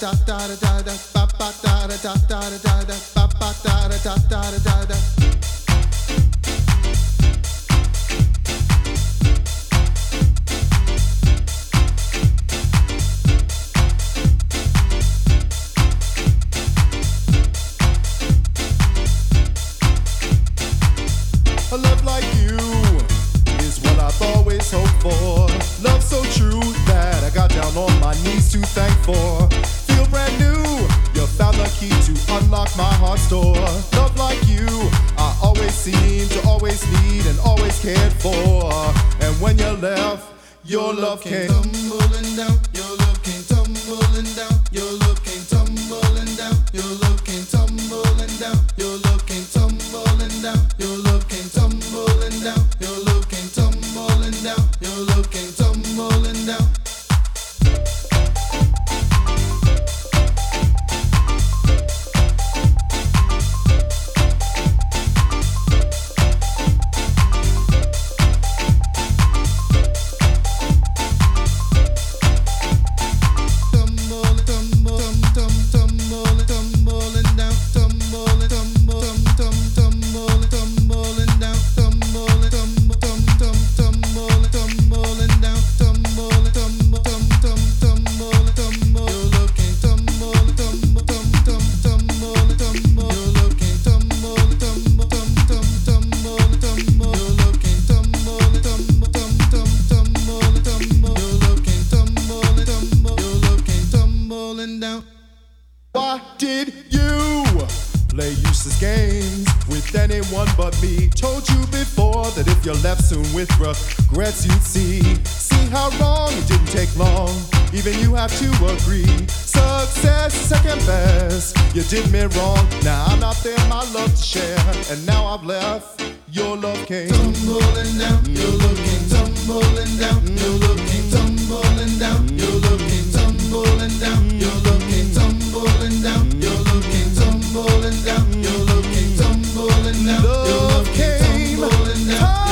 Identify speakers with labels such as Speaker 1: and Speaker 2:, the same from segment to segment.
Speaker 1: da da da da Love so true that I got down on my knees to thank for. Feel brand new. Found the key to unlock my heart's door. Love like you, I always seem to always need and always cared for. And when you left, your love came tumbling
Speaker 2: down.
Speaker 1: One but me. Told you before that if you left soon with regrets, you'd see. See how wrong it didn't take long. Even you have to agree. Success, second best. You did me wrong. Now I'm not there, my love to share. And now I've left. Your love came tumbling down. You're looking
Speaker 2: tumbling
Speaker 1: down. You're looking tumbling. now.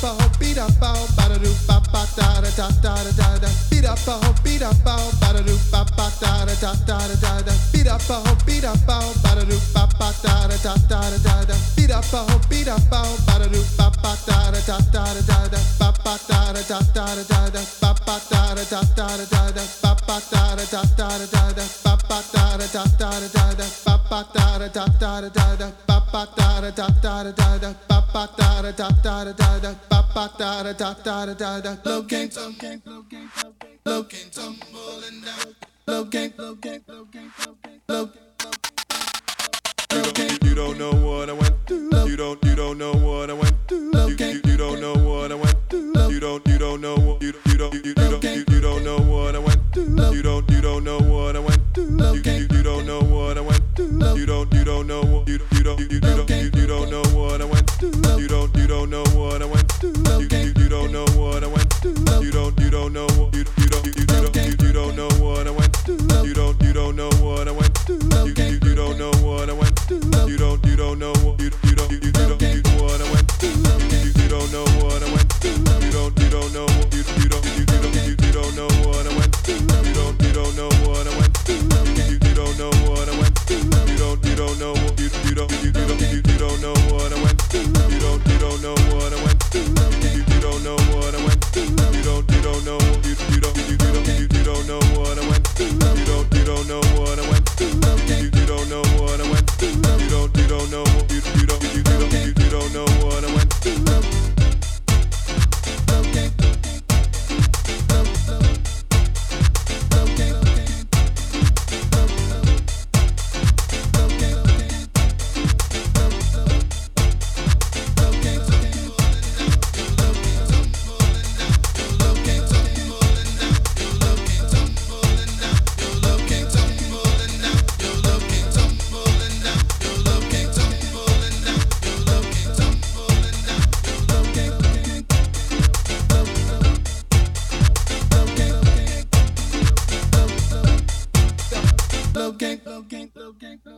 Speaker 1: bow, beat up bow, bada do ba ba da da da da da da da. Beat up bow, beat up bow, bada do ba ba da da da da da da da. Beat up bow, beat up bow, bada do ba ba da da da da da da da. Beat up bow, beat up bow, bada do ba ba da da da da da da da. Ba ba da da da da da da da. Ba ba da da da da da da da. Ba ba da da da da da da da. Ba ba da da da da da da. Ba ba da da da da da da. Ba ba da da da da da da ba ba da da da da da da, low
Speaker 2: gang, low gang, low gang, tumbling down, low
Speaker 1: you don't know what I went through. You don't, you don't know what I went through. You, you, you don't know what I went through. You don't, you don't know what you, you don't, you, you don't, you, you don't know what I went through. You don't, you don't know what I went through. You, you, you don't know what I went through. You don't, you don't know what you, you don't, you, you don't, you, don't, you, you don't, you, you don't know what I
Speaker 2: gang, gang, gang, gang, gang.